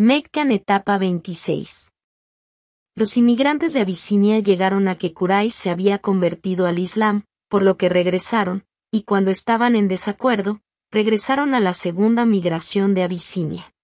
Meccan etapa 26. Los inmigrantes de Abisinia llegaron a que Kuray se había convertido al Islam, por lo que regresaron, y cuando estaban en desacuerdo, regresaron a la segunda migración de Abisinia.